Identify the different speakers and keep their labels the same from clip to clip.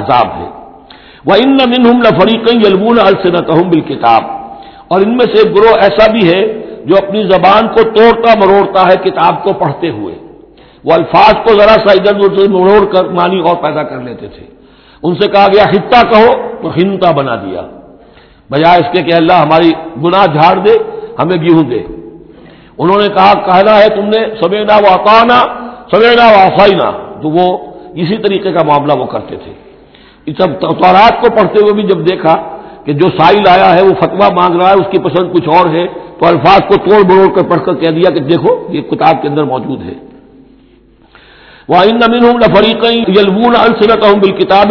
Speaker 1: عذاب ہے۔ وہ ان منہم لفریقیں یلبون السنت بال کتاب اور ان میں سے ایک گروہ ایسا بھی ہے جو اپنی زبان کو توڑتا مروڑتا ہے کتاب کو پڑھتے ہوئے۔ وہ الفاظ کو ذرا سا ادھر ادھر مروڑ کر معنی اور پیدا کر لیتے تھے۔ ان سے کہا گیا، خطہ کہو تو ہنتا بنا دیا۔ بجائے اس کے کہ اللہ ہماری گناہ جھاڑ دے، ہمیں گیہوں دے۔ انہوں نے کہا، کہنا ہے تم نے سمینا و اکانا سمینا و آفائنا تو وہ اسی طریقے کا معاملہ وہ کرتے تھے۔ سب تورات کو پڑھتے ہوئے بھی جب دیکھا کہ جو سائل آیا ہے، وہ فتوا مانگ رہا ہے، اس کی پسند کچھ اور ہے، تو الفاظ کو توڑ بڑوڑ کر پڑھ کر کہہ دیا کہ دیکھو، یہ کتاب کے اندر موجود ہے۔ وہ ان نمین ہوں فریقیں یلبون السنت ہوں بال کتاب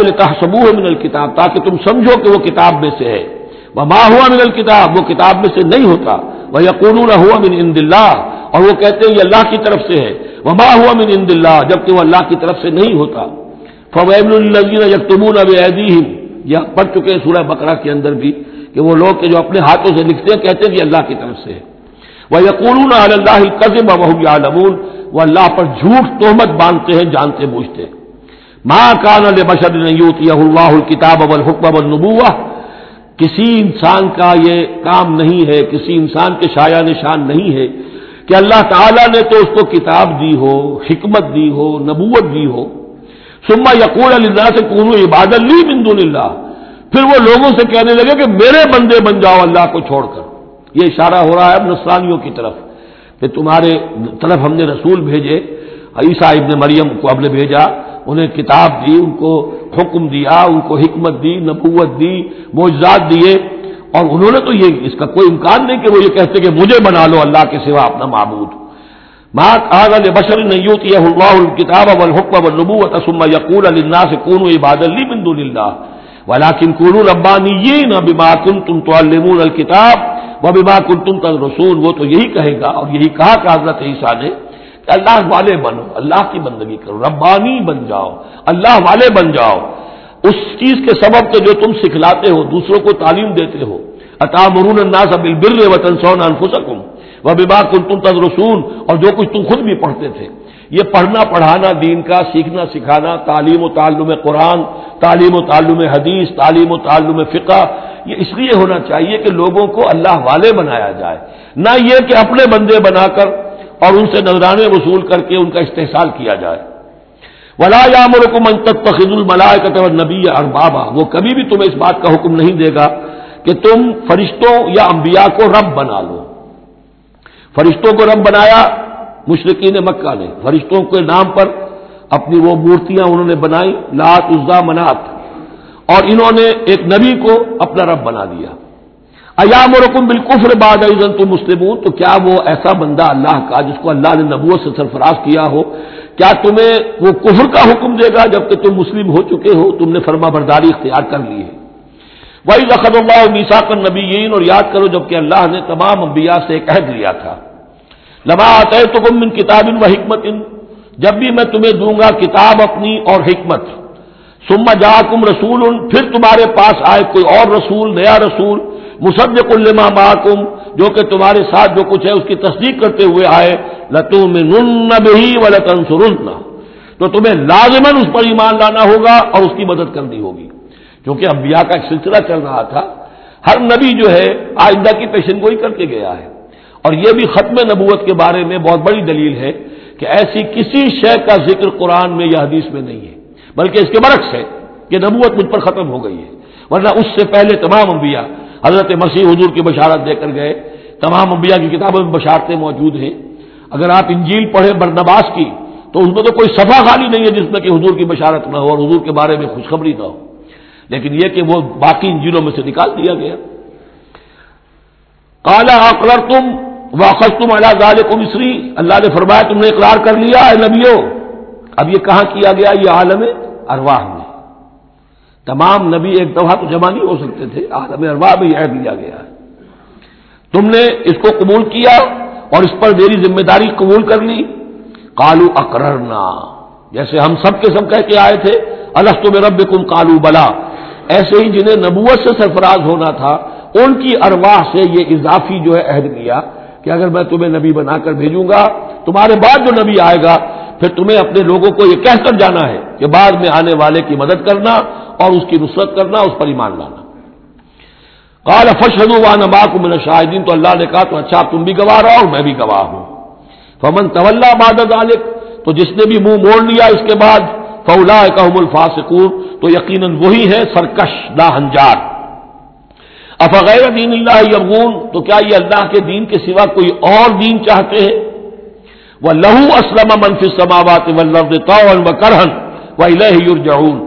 Speaker 1: من الکتاب تاکہ تم سمجھو کہ وہ کتاب میں سے ہے۔ وہ ماں ہوا من الکتاب وہ کتاب میں سے نہیں ہوتا۔ وہ یقون ہوا من ان اللہ اور وہ کہتے ہیں یہ اللہ کی طرف سے ہے۔ وہ ماں ہوا من ان اللہ جبکہ وہ اللہ کی طرف سے نہیں ہوتا۔ فویب الزین یکتمون اب یا پڑھ چکے ہیں سورہ بکرا کے اندر بھی کہ وہ لوگ جو اپنے ہاتھوں سے لکھتے ہیں، کہتے ہیں کہ اللہ کی طرف سے ہے۔ وہ یقون اللہ قزم ابو عالمون وہ اللہ پر جھوٹ تہمت باندھتے ہیں، جانتے بوجھتے ماں کان بشر نہیں اللہ الکتاب اب الحکم اب کسی انسان کا یہ کام نہیں ہے، کسی انسان کے شاعر نشان نہیں ہے کہ اللہ تعالیٰ نے تو اس کو کتاب دی ہو، حکمت دی ہو، نبوت دی ہو۔ سما یقول اللہ سے کون عبادت لی بندو اللہ۔ پھر وہ لوگوں سے کہنے لگے کہ میرے بندے بن جاؤ، اللہ کو چھوڑ کر۔ یہ اشارہ ہو رہا ہے اب نسرانیوں کی طرف کہ تمہارے طرف ہم نے رسول بھیجے، عیسیٰ ابن مریم کو ہم نے بھیجا، انہیں کتاب دی، ان کو حکم دیا، ان کو حکمت دی، نبوت دی، معجزات دیے۔ اور انہوں نے تو یہ، اس کا کوئی امکان نہیں کہ وہ یہ کہتے کہ مجھے بنا لو اللہ کے سوا اپنا معبود۔ ماں بشر نہیں اللہ الکتاب اب الحکم اب نبوت اسما یقول اللہ سے کون عباد لی بند اللہ. ولاکن کون ربانی یہ نہ بیما کن تم تو الکتاب و بیما کن وہ تو یہی کہے گا اور یہی کہا کہ حضرت عیسیٰ نے کہ اللہ والے بنو، اللہ کی بندگی کرو، ربانی بن جاؤ، اللہ والے بن جاؤ۔ اس چیز کے سبب کے جو تم سکھلاتے ہو، دوسروں کو تعلیم دیتے ہو۔ اتا مرون الناس بل وطن سون انفسکم۔ وہ ببا کن تم تد رسول اور جو کچھ تم خود بھی پڑھتے تھے۔ یہ پڑھنا، پڑھانا، دین کا، سیکھنا، سکھانا، تعلیم و تعلم قرآن، تعلیم و تعلم حدیث، تعلیم و تعلم فقہ، یہ اس لیے ہونا چاہیے کہ لوگوں کو اللہ والے بنایا جائے۔ نہ یہ کہ اپنے بندے بنا کر اور ان سے نظرانے وصول کر کے ان کا استحصال کیا جائے۔ ولا یا مرکم تخذ الملائے نبی اربابا وہ کبھی بھی تمہیں اس بات کا حکم نہیں دے گا کہ تم فرشتوں یا انبیاء کو رب بنا لو۔ فرشتوں کو رب بنایا، مشرقین مکہ نے۔ فرشتوں کے نام پر اپنی وہ مورتیاں انہوں نے بنائی، لات عزا منات۔ اور انہوں نے ایک نبی کو اپنا رب بنا دیا۔ ایام رکم بالکفر بعد عزن تو مسلم تو کیا وہ ایسا بندہ اللہ کا جس کو اللہ نے نبوت سے سرفراز کیا ہو؟ کیا تمہیں وہ کفر کا حکم دے گا جبکہ تم مسلم ہو چکے ہو؟ تم نے فرما برداری اختیار کر لی ہے۔ وہی رقد اللہ میسا کر نبی اور یاد کرو جبکہ اللہ نے تمام انبیاء سے ایک عہد لیا تھا۔ لما آتے تو ان کتاب ان و حکمت ان جب بھی میں تمہیں دوں گا کتاب اپنی اور حکمت۔ سما جا کم رسول، پھر تمہارے پاس آئے کوئی اور رسول، نیا رسول، مصدق الما محکم جو کہ تمہارے ساتھ جو کچھ ہے اس کی تصدیق کرتے ہوئے آئے۔ لتم بھی و لطن تو تمہیں لازمن اس پر ایمان لانا ہوگا اور اس کی مدد کرنی ہوگی۔ کیونکہ انبیاء کا ایک سلسلہ چل رہا تھا، ہر نبی جو ہے آئندہ کی پیشن گوئی کر کے گیا ہے۔ اور یہ بھی ختم نبوت کے بارے میں بہت بڑی دلیل ہے کہ ایسی کسی شے کا ذکر قرآن میں یا حدیث میں نہیں ہے، بلکہ اس کے برعکس ہے کہ نبوت مجھ پر ختم ہو گئی ہے۔ ورنہ اس سے پہلے تمام انبیاء، حضرت مسیح حضور کی بشارت دے کر گئے، تمام انبیاء کی کتابوں میں بشارتیں موجود ہیں۔ اگر آپ انجیل پڑھیں برنباس کی، تو اس میں تو کوئی صفحہ خالی نہیں ہے جس میں کہ حضور کی بشارت نہ ہو اور حضور کے بارے میں خوشخبری نہ ہو۔ لیکن یہ کہ وہ باقی انجیلوں میں سے نکال دیا گیا۔ کالا اقرر تم واقف تم اللہ مصری اللہ نے فرمایا تم نے اقرار کر لیا ہے نبیوں اب یہ کہاں کیا گیا؟ یہ عالم ارواح میں۔ تمام نبی ایک دفعہ تو جمع نہیں ہو سکتے تھے، عالم ارواح میں یہ دیا گیا۔ تم نے اس کو قبول کیا اور اس پر میری ذمہ داری قبول کر لی۔ کالو اکرنا جیسے ہم سب کے سب کہہ کے آئے تھے السط میں رب کم کالو بلا۔ ایسے ہی جنہیں نبوت سے سرفراز ہونا تھا، ان کی ارواح سے یہ اضافی جو ہے عہد کیا کہ اگر میں تمہیں نبی بنا کر بھیجوں گا، تمہارے بعد جو نبی آئے گا، پھر تمہیں اپنے لوگوں کو یہ کہہ کر جانا ہے کہ بعد میں آنے والے کی مدد کرنا اور اس کی نصرت کرنا، اس پر ایمان لانا۔ کال فشد نبا کو میرا شاہدین تو اللہ نے کہا، تو اچھا تم بھی گواہ رہا اور میں بھی گواہ ہوں۔ فمن طول بادت عالق تو جس نے بھی منہ موڑ لیا اس کے بعد فولا کام الفاسکور تو یقیناً وہی ہے سرکش، لا ہنجار۔ افغیر دین اللہ یبغون، تو کیا یہ اللہ کے دین کے سوا کوئی اور دین چاہتے ہیں؟ وہ لہو اسلم منفی سماوات و کرہن و یورجعون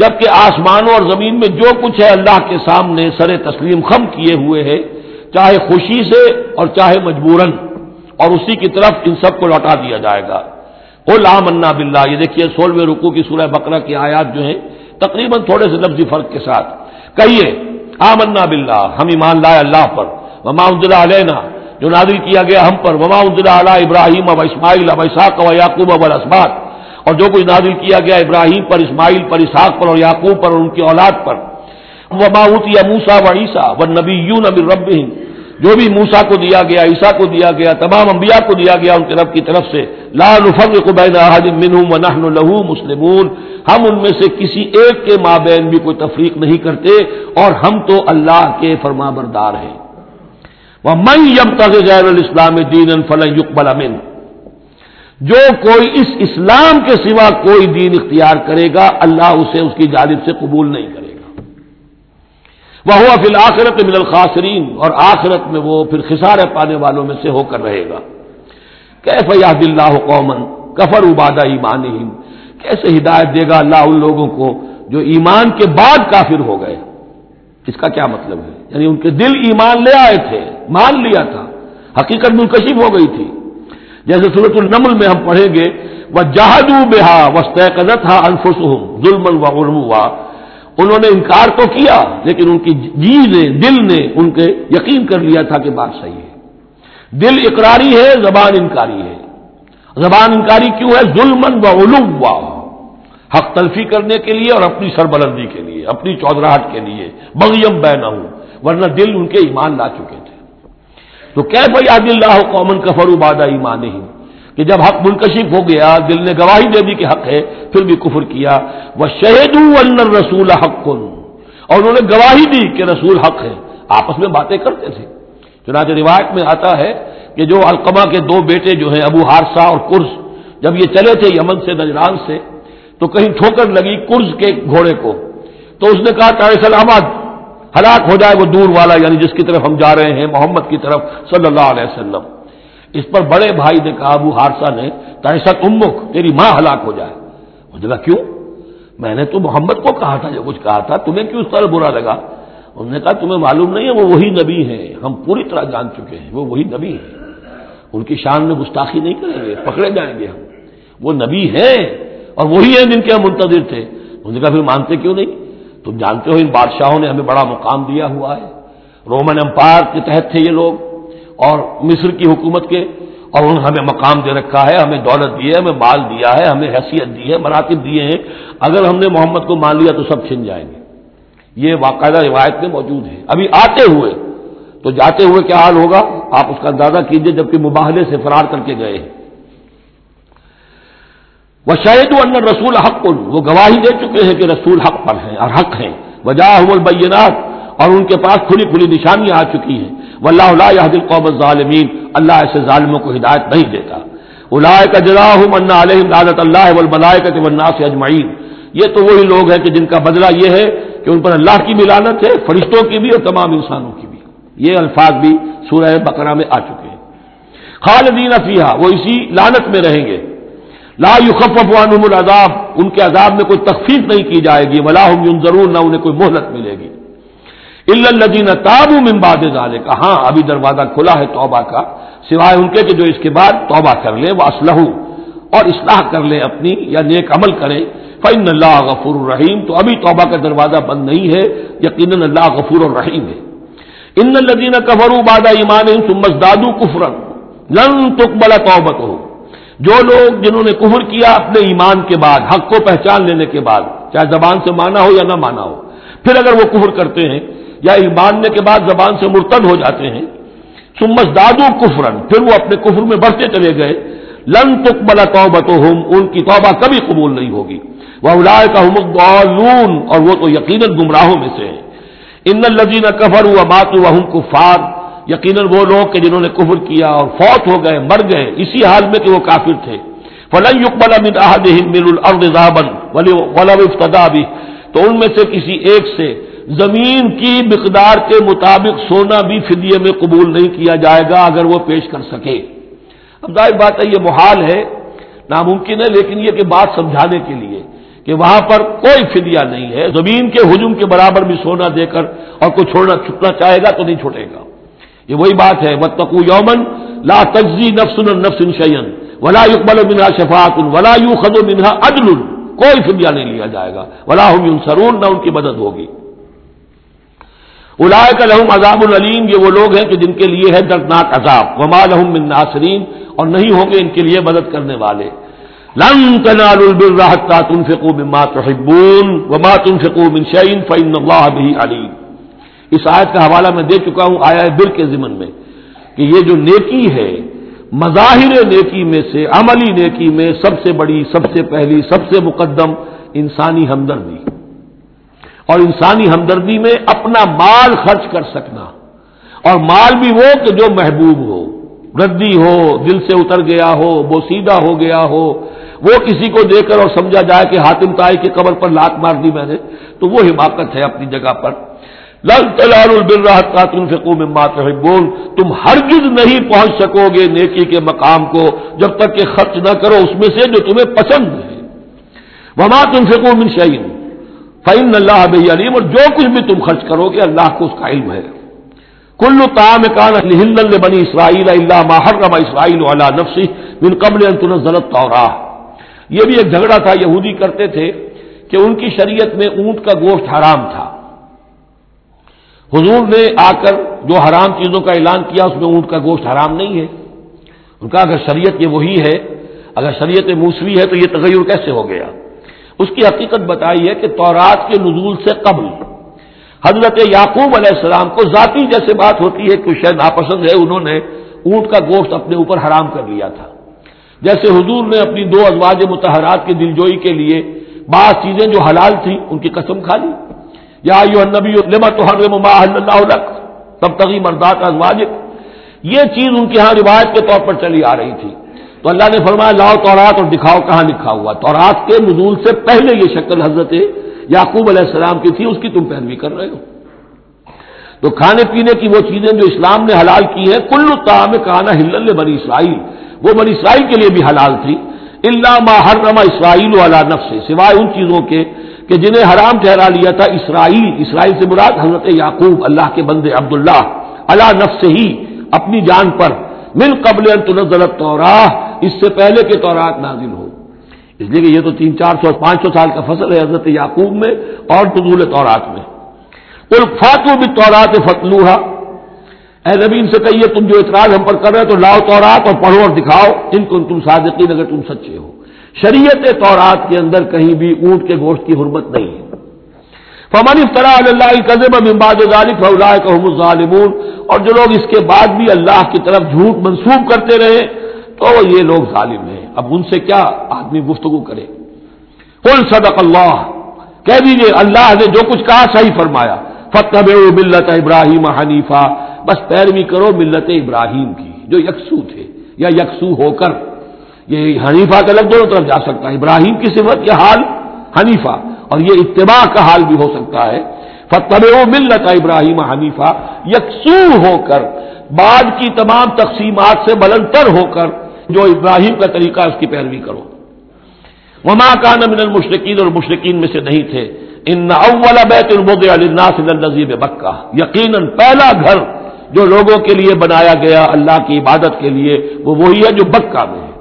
Speaker 1: جبکہ آسمانوں اور زمین میں جو کچھ ہے اللہ کے سامنے سر تسلیم خم کیے ہوئے ہے چاہے خوشی سے اور چاہے مجبوراً، اور اسی کی طرف ان سب کو لوٹا دیا جائے گا۔ او منا بلّہ یہ دیکھیے سولہویں رکو کی سورہ بقرہ کی آیات جو ہیں، تقریباً تھوڑے سے لفظی فرق کے ساتھ۔ کہیے، آمنا بلّہ ہم ایمان لائے اللہ پر۔ وما عدلہ علینا جو نادل کیا گیا ہم پر۔ وما عدلہ علیہ ابراہیم اب اسماعیل اب اساق و یعقوب اب الاسبات اور جو کچھ نادل کیا گیا ابراہیم پر اسماعیل پر اسحاق پر اور یعقوب پر اور ان کی اولاد پر۔ وما یا موسا و عیسیٰ و نبی یون اب رب جو بھی موسا کو دیا گیا عیسا کو دیا گیا، تمام انبیاء کو دیا گیا ان کے رب کی طرف سے، لا لہو مسلمون۔ ہم ان میں سے کسی ایک کے مابین بھی کوئی تفریق نہیں کرتے اور ہم تو اللہ کے فرما بردار ہیں۔ وہ من یم تغ الاسلام دین فلن یقبل جو کوئی اس اسلام کے سوا کوئی دین اختیار کرے گا، اللہ اسے اس کی جانب سے قبول نہیں کرے وہ ہوا فی الآخرت من الخاصرین اور آخرت میں وہ پھر خسارے پانے والوں میں سے ہو کر رہے گا۔ کیف یاد اللہ قومن کفر ابادہ ایمان کیسے ہدایت دے گا اللہ ان لوگوں کو جو ایمان کے بعد کافر ہو گئے؟ اس کا کیا مطلب ہے؟ یعنی ان کے دل ایمان لے آئے تھے، مان لیا تھا، حقیقت منکشف ہو گئی تھی۔ جیسے صورت النمل میں ہم پڑھیں گے وہ جہادو بےحا وسط قدت ہا انفس ظلم و انہوں نے انکار تو کیا، لیکن ان کی جی نے، دل نے ان کے یقین کر لیا تھا کہ بات صحیح ہے۔ دل اقراری ہے، زبان انکاری ہے۔ زبان انکاری کیوں ہے؟ ظلم و علوم حق تلفی کرنے کے لیے اور اپنی سربلندی کے لیے، اپنی چودراہٹ کے لیے، بغیم بہ نہ ہوں ورنہ دل ان کے ایمان لا چکے تھے۔ تو کہ بھائی عادل اللہ قومن کفر بادہ ایمان ہی کہ جب حق منکشف ہو گیا، دل نے گواہی دے دی کہ حق ہے پھر بھی کفر کیا۔ وہ شہید رسول حق۔ اور انہوں نے گواہی دی کہ رسول حق ہے۔ آپس میں باتیں کرتے تھے۔ چنانچہ روایت میں آتا ہے کہ جو القما کے دو بیٹے جو ہیں، ابو ہارسا اور کرز جب یہ چلے تھے یمن سے، نجران سے، تو کہیں ٹھوکر لگی کرز کے گھوڑے کو۔ تو اس نے کہا کہ سلامت ہلاک ہو جائے وہ دور والا یعنی جس کی طرف ہم جا رہے ہیں، محمد کی طرف، صلی اللہ علیہ وسلم۔ اس پر بڑے بھائی نے کہا، ابو ہارسا نے تحسک امک، تیری ماں ہلاک ہو جائے۔ نے کہا، کیوں؟ میں نے تو محمد کو کہا تھا، جو کچھ کہا تھا، تمہیں کیوں اس طرح برا لگا؟ انہوں نے کہا، تمہیں معلوم نہیں ہے، وہ وہی نبی ہیں، ہم پوری طرح جان چکے ہیں، وہ وہی نبی ہیں۔ ان کی شان میں گستاخی نہیں کریں گے، پکڑے جائیں گے ہم۔ وہ نبی ہیں اور وہی ہیں جن کے ہم منتظر تھے۔ انہوں نے کہا، پھر مانتے کیوں نہیں؟ تم جانتے ہو ان بادشاہوں نے ہمیں بڑا مقام دیا ہوا ہے۔ رومن امپائر کے تحت تھے یہ لوگ، اور مصر کی حکومت کے اور انہوں نے ہمیں مقام دے رکھا ہے، ہمیں دولت دی ہے، ہمیں مال دیا ہے، ہمیں حیثیت دی ہے، مراتب دیے ہیں۔ اگر ہم نے محمد کو مان لیا تو سب چھن جائیں گے۔ یہ باقاعدہ روایت میں موجود ہے۔ ابھی آتے ہوئے، تو جاتے ہوئے کیا حال ہوگا؟ آپ اس کا اندازہ کیجیے جبکہ مباہلے سے فرار کر کے گئے ہیں۔ وہ شاید و رسول حق۔ وہ گواہی دے چکے ہیں کہ رسول حق پر ہیں اور حق ہیں۔ وجہ البینات اور ان کے پاس کھلی کھلی نشانیاں آ چکی ہیں۔ وہ اللہ اللہ دل قوم ظالمین اللہ ایسے ظالموں کو ہدایت نہیں دیتا۔ اللہ کا جلا منا علیہ رادت اللہ ولبلائے کا ورنہ سے اجمعین۔ یہ تو وہی لوگ ہیں کہ جن کا بدلہ یہ ہے کہ ان پر اللہ کی بھی لانت ہے، فرشتوں کی بھی اور تمام انسانوں کی بھی۔ یہ الفاظ بھی سورہ بقرہ میں آ چکے ہیں۔ خالدین افیہ وہ اسی لانت میں رہیں گے۔ لا یخف عنہم العذاب، ان کے عذاب میں کوئی تخفیف نہیں کی جائے گی۔ ولاحم ضرور نہ انہیں کوئی مہلت ملے گی۔ الدین تابو ممباد ڈالے کا ہاں ابھی دروازہ کھلا ہے توبہ کا، سوائے ان کے کہ جو اس کے بعد توبہ کر لے وہ اسلح اور اصلاح کر لے اپنی، یا نیک عمل کرے۔ فن اللہ غفور الرحیم تو ابھی توبہ کا دروازہ بند نہیں ہے، یقیناً اللہ غفور الرحیم ہے۔ ان الدین کفر بادہ ایمان سمس دادو کفرن لن تک بلا توبت ہو جو لوگ جنہوں نے کفر کیا اپنے ایمان کے بعد، حق کو پہچان لینے کے بعد، چاہے زبان سے مانا ہو یا نہ مانا ہو، پھر اگر وہ کفر کرتے ہیں یا ماننے کے بعد زبان سے مرتد ہو جاتے ہیں۔ سمس دادو کفرن پھر وہ اپنے کفر میں بڑھتے چلے گئے۔ لن تک بلا توبت ان کی توبہ کبھی قبول نہیں ہوگی۔ وہ اولائے کا اور وہ تو یقیناً گمراہوں میں سے ہیں۔ ان الزین کفر ہوا مات وہ کفار۔ یقیناً وہ لوگ کہ جنہوں نے کفر کیا اور فوت ہو گئے، مر گئے، اسی حال میں کہ وہ کافر تھے۔ فلن یقبل من احدهم من الارض ذهبا ولا افتدا بھی تو ان میں سے کسی ایک سے زمین کی مقدار کے مطابق سونا بھی فدیے میں قبول نہیں کیا جائے گا اگر وہ پیش کر سکے۔ اب ظاہر بات ہے یہ محال ہے، ناممکن ہے، لیکن یہ کہ بات سمجھانے کے لیے کہ وہاں پر کوئی فدیہ نہیں ہے۔ زمین کے ہجوم کے برابر بھی سونا دے کر اور کوئی چھوڑنا چھٹنا چاہے گا تو نہیں چھوٹے گا۔ یہ وہی بات ہے بتقو یومن لا تجزی نفس نفس شعین ولا یقبل منہا شفاعت ولا یو خد منہا عدل۔ کوئی فدیہ نہیں لیا جائے گا۔ ولا ہم سرون نہ ان کی مدد ہوگی۔ الائے کا لہم عذاب العلیم، یہ وہ لوگ ہیں کہ جن کے لیے ہے دردناک عذاب۔ وما لہم من ناصرین، اور نہیں ہوں گے ان کے لیے مدد کرنے والے۔ لن تنالوا البر حتى تنفقوا مما تحبون، وما تنفقوا من شيء فإن الله به عليم اس آیت کا حوالہ میں دے چکا ہوں آیا بر کے ضمن میں، کہ یہ جو نیکی ہے، مظاہر نیکی میں سے، عملی نیکی میں سب سے بڑی، سب سے پہلی، سب سے مقدم انسانی ہمدردی۔ اور انسانی ہمدردی میں اپنا مال خرچ کر سکنا اور مال بھی وہ کہ جو محبوب ہو ردی ہو، دل سے اتر گیا ہو، بوسیدہ ہو گیا ہو، وہ کسی کو دے کر اور سمجھا جائے کہ حاتم تائی کی قبر پر لات مار دی میں نے، تو وہ حماقت ہے اپنی جگہ پر۔ لل تلال البراہت کا تم فکو میں مات بول تم ہرگز نہیں پہنچ سکو گے نیکی کے مقام کو جب تک کہ خرچ نہ کرو اس میں سے جو تمہیں پسند ہے۔ وما تم فکو من شعین فعین اللہ بھائی علیم اور جو کچھ بھی تم خرچ کرو گے اللہ کو اس کا علم ہے۔ کلو تام کان ہند بنی اسرائیل اللہ محرم اسرائیل والا نفسی بن قبل ضرورت یہ بھی ایک جھگڑا تھا، یہودی کرتے تھے کہ ان کی شریعت میں اونٹ کا گوشت حرام تھا۔ حضور نے آ کر جو حرام چیزوں کا اعلان کیا، اس میں اونٹ کا گوشت حرام نہیں ہے۔ ان کا اگر شریعت یہ وہی ہے، اگر شریعت موسوی ہے تو یہ تغیر کیسے ہو گیا؟ اس کی حقیقت بتائی ہے کہ تورات کے نزول سے قبل حضرت یعقوب علیہ السلام کو ذاتی جیسے بات ہوتی ہے کہ شاید ناپسند ہے، انہوں نے اونٹ کا گوشت اپنے اوپر حرام کر لیا تھا۔ جیسے حضور نے اپنی دو ازواج متحرات کی دلجوئی کے لیے بعض چیزیں جو حلال تھیں، ان کی قسم کھا لی۔ یا یو نبی اللہ تب تغی مردات ازواج یہ چیز ان کے ہاں روایت کے طور پر چلی آ رہی تھی۔ تو اللہ نے فرمایا، لاؤ تورات اور دکھاؤ کہاں لکھا ہوا۔ تورات کے نزول سے پہلے یہ شکل حضرت یعقوب علیہ السلام کی تھی، اس کی تم پیروی کر رہے ہو۔ تو کھانے پینے کی وہ چیزیں جو اسلام نے حلال کی ہیں، کل تعام کہانا ہل بنی اسرائیل۔ وہ بنی اسرائیل کے لیے بھی حلال تھی۔ اللہ محرم اسرائیل والا نفس سوائے ان چیزوں کے کہ جنہیں حرام ٹھہرا لیا تھا اسرائیل۔ اسرائیل سے مراد حضرت یعقوب، اللہ کے بندے عبداللہ اللہ نفس ہی، اپنی جان پر۔ من قبل تنزلت توراہ اس سے پہلے کے تورات نازل ہو۔ اس لیے کہ یہ تو تین چار سو پانچ سو سال کا فصل ہے حضرت یعقوب میں اور تزول تورات میں۔ فاتو بھی تورات فتلوہا اے نبی، ان سے کہیے، تم جو اعتراض ہم پر کر رہے تو لاؤ تورات اور پڑھو اور دکھاؤ۔ ان کو تم صادقین اگر تم سچے ہو۔ شریعت تورات کے اندر کہیں بھی اونٹ کے گوشت کی حرمت نہیں ہے۔ فمن افطرا اللہ قزب امباد ذالک فلاح کا ظالمون اور جو لوگ اس کے بعد بھی اللہ کی طرف جھوٹ منسوخ کرتے رہے تو یہ لوگ ظالم ہیں۔ اب ان سے کیا آدمی گفتگو کرے؟ کل صدق اللہ۔ کہہ دیجیے اللہ نے جو کچھ کہا صحیح فرمایا۔ فتح ملت ابراہیم حنیفہ بس پیروی کرو ملت ابراہیم کی، جو یکسو تھے یا یکسو ہو کر۔ یہ حنیفہ کا لگ دونوں طرف جا سکتا ہے، ابراہیم کی صفت یہ حال حنیفہ اور یہ اتباع کا حال بھی ہو سکتا ہے۔ فتح ملت ابراہیم حنیفہ یکسو ہو کر، بعد کی تمام تقسیمات سے بلندر ہو کر۔ جو ابراہیم کا طریقہ اس کی پیروی کرو۔ وما کان من المشرقین اور مشرقین میں سے نہیں تھے۔ ان اول بیت المد الناس النظیب بکہ یقیناً پہلا گھر جو لوگوں کے لیے بنایا گیا اللہ کی عبادت کے لیے، وہ وہی ہے جو بکہ میں ہے۔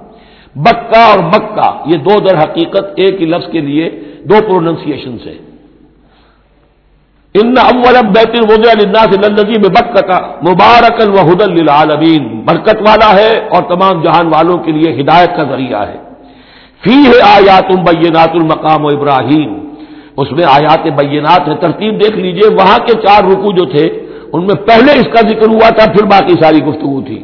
Speaker 1: بکہ اور مکہ، یہ دو در حقیقت، ایک ہی لفظ کے لیے، دو پروننسیشن سے ان اول بیت المد الناس النظیب بکہ کا مبارک الحد للعالمین۔ برکت والا ہے اور تمام جہان والوں کے لیے ہدایت کا ذریعہ ہے۔ فی ہے آیات بینات المقام و ابراہیم۔ اس میں آیات بینات ہے۔ ترتیب دیکھ لیجیے، وہاں کے چار رکو جو تھے، ان میں پہلے اس کا ذکر ہوا تھا، پھر باقی ساری گفتگو تھی۔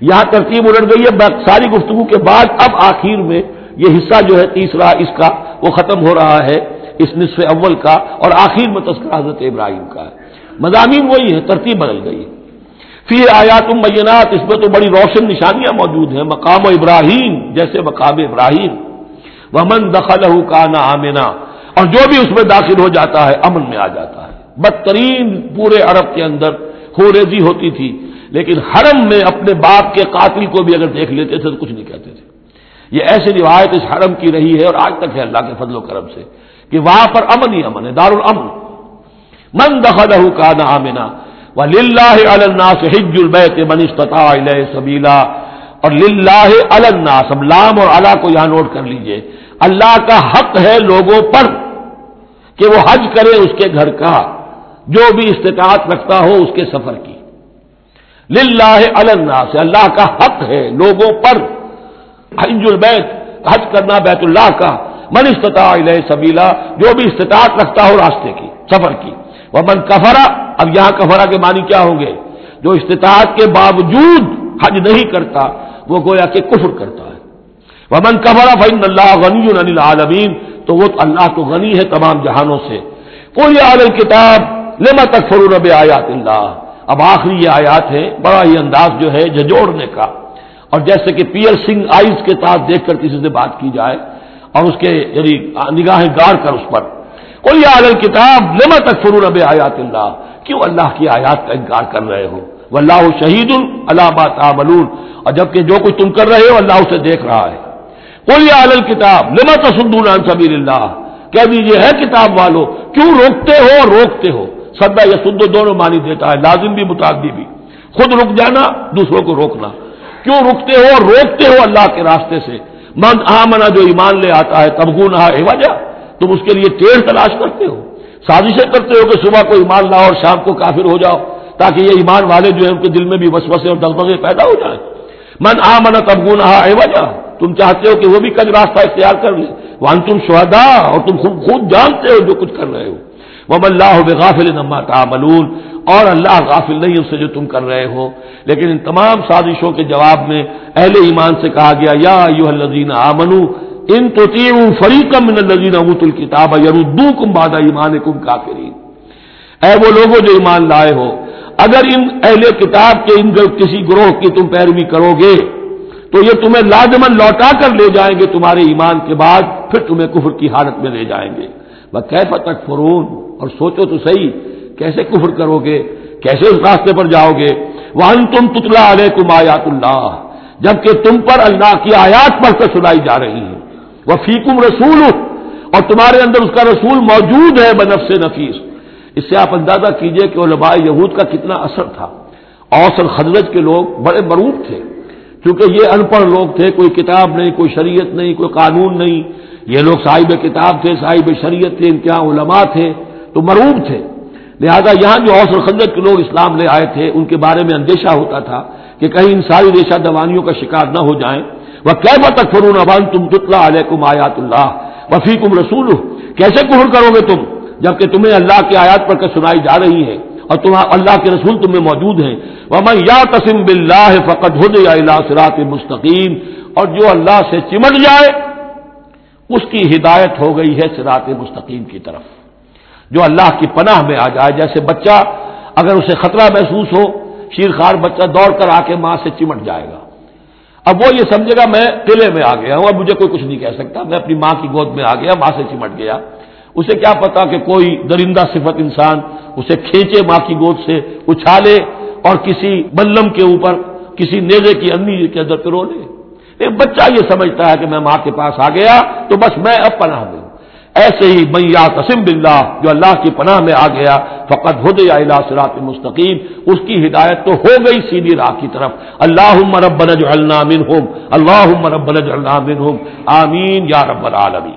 Speaker 1: یہاں ترتیب الٹ گئی ہے ساری گفتگو کے بعد اب آخر میں یہ حصہ جو ہے تیسرا اس کا وہ ختم ہو رہا ہے۔ اس نصف اول کا اور آخر میں تذکرہ حضرت ابراہیم کا ہے۔ مضامین وہی ہے ترتیب بدل گئی پھر آیات مینات اس میں تو بڑی روشن نشانیاں موجود ہیں، مقام و ابراہیم جیسے مقام ابراہیم۔ ومن دخل کا نہ آمنا، اور جو بھی اس میں داخل ہو جاتا ہے، امن میں آ جاتا ہے۔ بدترین پورے عرب کے اندر ہو ریزی ہوتی تھی، لیکن حرم میں اپنے باپ کے قاتل کو بھی اگر دیکھ لیتے تھے تو کچھ نہیں کہتے تھے۔ یہ ایسی روایت اس حرم کی رہی ہے اور آج تک ہے اللہ کے فضل و کرم سے۔ کہ وہاں پر امن ہی امن ہے دار الامن من دخل کا نہ آمنا و للہ سے حج البیت من استطاع سبیلا۔ اور للہ الناس اب لام اور اللہ کو یہاں نوٹ کر لیجیے۔ اللہ کا حق ہے لوگوں پر کہ وہ حج کرے اس کے گھر کا، جو بھی استطاعت رکھتا ہو اس کے سفر کی۔ للہ الناس، اللہ کا حق ہے لوگوں پر حج البیت، حج کرنا بیت اللہ کا۔ من استطاع علیہ سبیلا، جو بھی استطاعت رکھتا ہو راستے کی، سفر کی۔ وہ من کفرا، اب یہاں کفرا کے معنی کیا ہوں گے؟ جو استطاعت کے باوجود حج نہیں کرتا، وہ گویا کہ کفر کرتا ہے۔ وہ من کفرا فن اللہ غنی العالمین تو وہ اللہ تو غنی ہے تمام جہانوں سے۔ کوئی عالم کتاب لما تک فرور آیات اللہ؟ اب آخری یہ آیات ہے بڑا ہی انداز جو ہے ججوڑنے کا۔ اور جیسے کہ پیئر سنگھ آئز کے ساتھ دیکھ کر کسی سے بات کی جائے اور اس کے یعنی نگاہیں گاڑ کر اس پر۔ کوئی عالل کتاب لما تک فرور اب آیات اللہ کیوں اللہ کی آیات کا انکار کر رہے ہو؟ وہ اللہ شہید اللہ بات اور جبکہ جو کچھ تم کر رہے ہو، اللہ اسے دیکھ رہا ہے۔ کوئی عالل کتاب لما تصدون عن سبیل اللہ کہہ دیجیے ہے کتاب والو، کیوں روکتے ہو؟ اور روکتے ہو۔ سدا یا سدو دونوں مانی دیتا ہے، لازم بھی، متعدی بھی۔ خود رک جانا، دوسروں کو روکنا۔ کیوں رکتے ہو؟ اور روکتے ہو اللہ کے راستے سے۔ من آمنا جو ایمان لے آتا ہے تب گو نہ وجہ۔ تم اس کے لیے ٹیڑھ تلاش کرتے ہو۔ سازشیں کرتے ہو کہ صبح کو ایمان لاؤ اور شام کو کافر ہو جاؤ، تاکہ یہ ایمان والے جو ہیں، ان کے دل میں بھی وسوسے اور دغبغے پیدا ہو جائیں۔ من آمنا تب گو نہ وجہ۔ تم چاہتے ہو کہ وہ بھی کج راستہ اختیار کر لے۔ وہاں تم شہدا اور تم خود خود جانتے ہو جو کچھ کر رہے ہو۔ وہ اللہ بغافل نما تعملون۔ اور اللہ غافل نہیں اس سے جو تم کر رہے ہو۔ لیکن ان تمام سازشوں کے جواب میں اہل ایمان سے کہا گیا، یا یو الزین آمنو ان تو فریقم الزین ابوت الکتاب یرودو کم بادہ ایمان کم کافرین۔ اے وہ لوگوں جو ایمان لائے ہو، اگر ان اہل کتاب کے ان کسی گروہ کی تم پیروی کرو گے، تو یہ تمہیں لازمن لوٹا کر لے جائیں گے تمہارے ایمان کے بعد، پھر تمہیں کفر کی حالت میں لے جائیں گے۔ وہ کیف تک فرون اور سوچو تو صحیح کیسے کفر کرو گے؟ کیسے اس راستے پر جاؤ گے؟ وہ تم تتلا علیہ آیات اللہ جبکہ تم پر اللہ کی آیات پڑھ کر سنائی جا رہی ہے وہ فیکم رسول اور تمہارے اندر اس کا رسول موجود ہے بنف سے نفیس۔ اس سے آپ اندازہ کیجیے کہ علماء یہود کا کتنا اثر تھا۔ اوسر خدرت کے لوگ بڑے مروب تھے کیونکہ یہ ان پڑھ لوگ تھے، کوئی کتاب نہیں، کوئی شریعت نہیں، کوئی قانون نہیں۔ یہ لوگ صاحب کتاب تھے، صاحب شریعت تھے، ان کے یہاں علماء تھے، تو مروب تھے۔ لہذا یہاں جو اوسر خنجت کے لوگ اسلام لے آئے تھے، ان کے بارے میں اندیشہ ہوتا تھا کہ کہیں ان ساری ریشہ دوانیوں کا شکار نہ ہو جائیں۔ وہ کیب تک فرون ابان تم تتلا علیہ آیات اللہ وفیقم رسول کیسے کفر کرو گے تم جبکہ تمہیں اللہ کی آیات پر کر سنائی جا رہی ہے اور تم اللہ کے رسول تمہیں موجود ہیں۔ وہ میں یا تسم بلّہ فقط ہو اللہ سرات مستقیم اور جو اللہ سے چمٹ جائے، اس کی ہدایت ہو گئی ہے سرات مستقیم کی طرف۔ جو اللہ کی پناہ میں آ جائے، جیسے بچہ اگر اسے خطرہ محسوس ہو شیر خار بچہ دوڑ کر آ کے ماں سے چمٹ جائے گا۔ اب وہ یہ سمجھے گا، میں قلعے میں آ گیا ہوں، اب مجھے کوئی کچھ نہیں کہہ سکتا، میں اپنی ماں کی گود میں آ گیا، ماں سے چمٹ گیا۔ اسے کیا پتا کہ کوئی درندہ صفت انسان اسے کھینچے ماں کی گود سے، اچھالے اور کسی بلم کے اوپر، کسی نیزے کی امی کے اندر پہ رو لے بچہ یہ سمجھتا ہے کہ میں ماں کے پاس آ گیا، تو بس میں اب پناہ دوں ایسے ہی یا قسم بلّہ جو اللہ کی پناہ میں آ گیا فقط ہد یا سرات مستقیم۔ اس کی ہدایت تو ہو گئی سیدھی راہ کی طرف۔ اللہ مربن جو اللہ من ہوم اللہ مربن جو اللہ من ہوم آمین یا رب العالمین۔